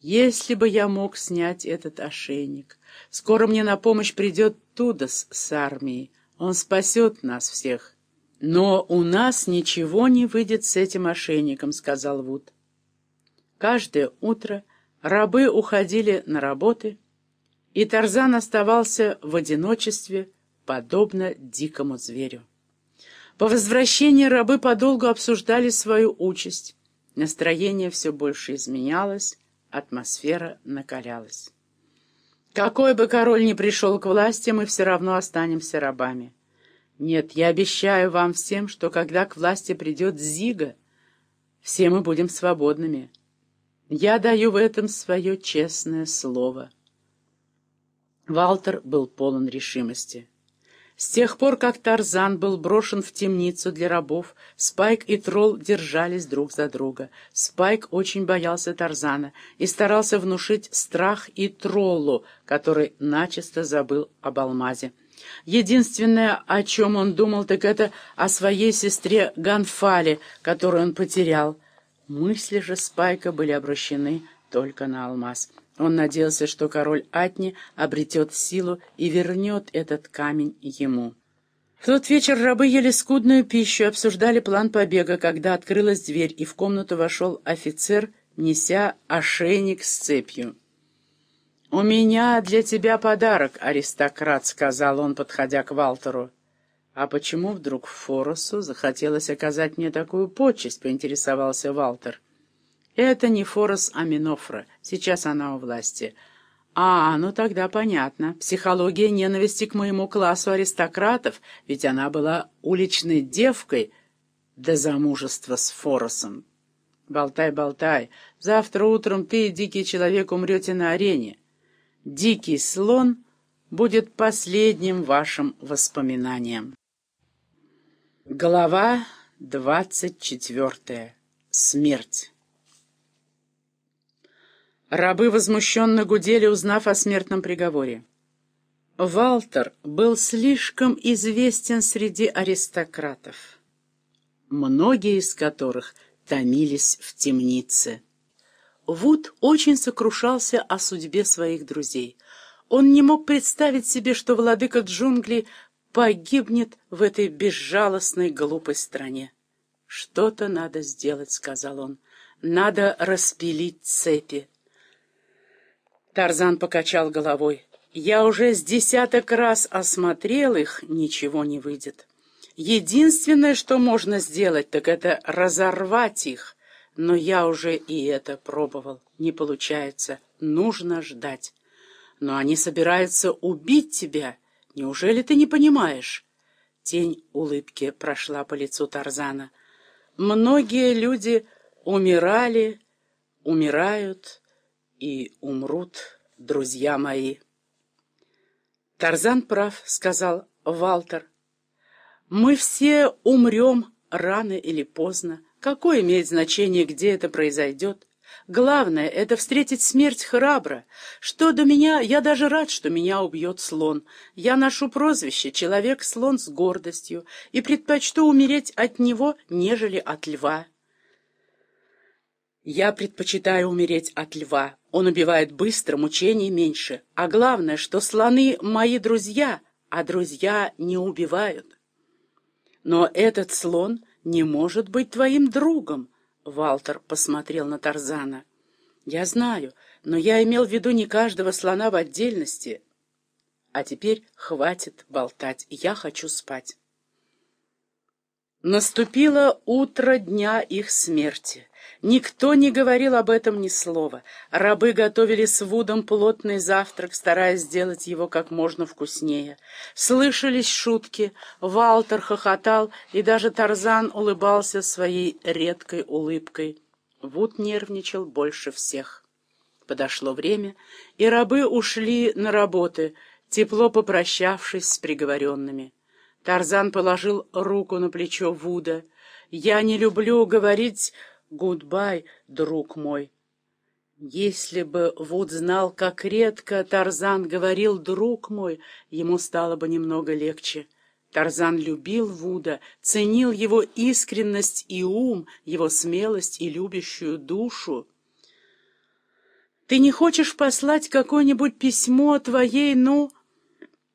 Если бы я мог снять этот ошейник. Скоро мне на помощь придет Тудос с армией. Он спасет нас всех. Но у нас ничего не выйдет с этим ошейником, сказал Вуд. Каждое утро рабы уходили на работы, и Тарзан оставался в одиночестве, подобно дикому зверю. По возвращении рабы подолгу обсуждали свою участь. Настроение все больше изменялось, атмосфера накалялась. Какой бы король ни пришел к власти, мы все равно останемся рабами. Нет, я обещаю вам всем, что когда к власти придет Зига, все мы будем свободными. Я даю в этом свое честное слово. Валтер был полон решимости. С тех пор, как Тарзан был брошен в темницу для рабов, Спайк и Тролл держались друг за друга. Спайк очень боялся Тарзана и старался внушить страх и Троллу, который начисто забыл об алмазе. Единственное, о чем он думал, так это о своей сестре Ганфале, которую он потерял. Мысли же Спайка были обращены только на алмаз. Он надеялся, что король Атни обретет силу и вернет этот камень ему. В тот вечер рабы ели скудную пищу и обсуждали план побега, когда открылась дверь, и в комнату вошел офицер, неся ошейник с цепью. «У меня для тебя подарок, аристократ», — сказал он, подходя к Валтеру. «А почему вдруг Форосу захотелось оказать мне такую почесть?» — поинтересовался Валтер. Это не Форос Аминофра. Сейчас она у власти. А, ну тогда понятно. Психология ненависти к моему классу аристократов, ведь она была уличной девкой до замужества с Форосом. Болтай, болтай. Завтра утром ты, дикий человек, умрете на арене. Дикий слон будет последним вашим воспоминанием. Глава двадцать четвертая. Смерть. Рабы возмущенно гудели, узнав о смертном приговоре. Валтер был слишком известен среди аристократов, многие из которых томились в темнице. Вуд очень сокрушался о судьбе своих друзей. Он не мог представить себе, что владыка джунглей погибнет в этой безжалостной глупой стране. «Что-то надо сделать», — сказал он. «Надо распилить цепи». Тарзан покачал головой. «Я уже с десяток раз осмотрел их, ничего не выйдет. Единственное, что можно сделать, так это разорвать их. Но я уже и это пробовал. Не получается. Нужно ждать. Но они собираются убить тебя. Неужели ты не понимаешь?» Тень улыбки прошла по лицу Тарзана. «Многие люди умирали, умирают» и умрут, друзья мои. Тарзан прав, сказал Валтер. Мы все умрем рано или поздно. Какое имеет значение, где это произойдет? Главное — это встретить смерть храбро. Что до меня, я даже рад, что меня убьет слон. Я ношу прозвище «Человек-слон с гордостью» и предпочту умереть от него, нежели от льва. Я предпочитаю умереть от льва. Он убивает быстро, мучений меньше. А главное, что слоны — мои друзья, а друзья не убивают. Но этот слон не может быть твоим другом, — Валтер посмотрел на Тарзана. Я знаю, но я имел в виду не каждого слона в отдельности. А теперь хватит болтать, я хочу спать. Наступило утро дня их смерти. Никто не говорил об этом ни слова. Рабы готовили с Вудом плотный завтрак, стараясь сделать его как можно вкуснее. Слышались шутки, Валтер хохотал, и даже Тарзан улыбался своей редкой улыбкой. Вуд нервничал больше всех. Подошло время, и рабы ушли на работы, тепло попрощавшись с приговоренными. Тарзан положил руку на плечо Вуда. «Я не люблю говорить «Goodbye, друг мой». Если бы Вуд знал, как редко Тарзан говорил «друг мой», ему стало бы немного легче. Тарзан любил Вуда, ценил его искренность и ум, его смелость и любящую душу. Ты не хочешь послать какое-нибудь письмо твоей, ну...»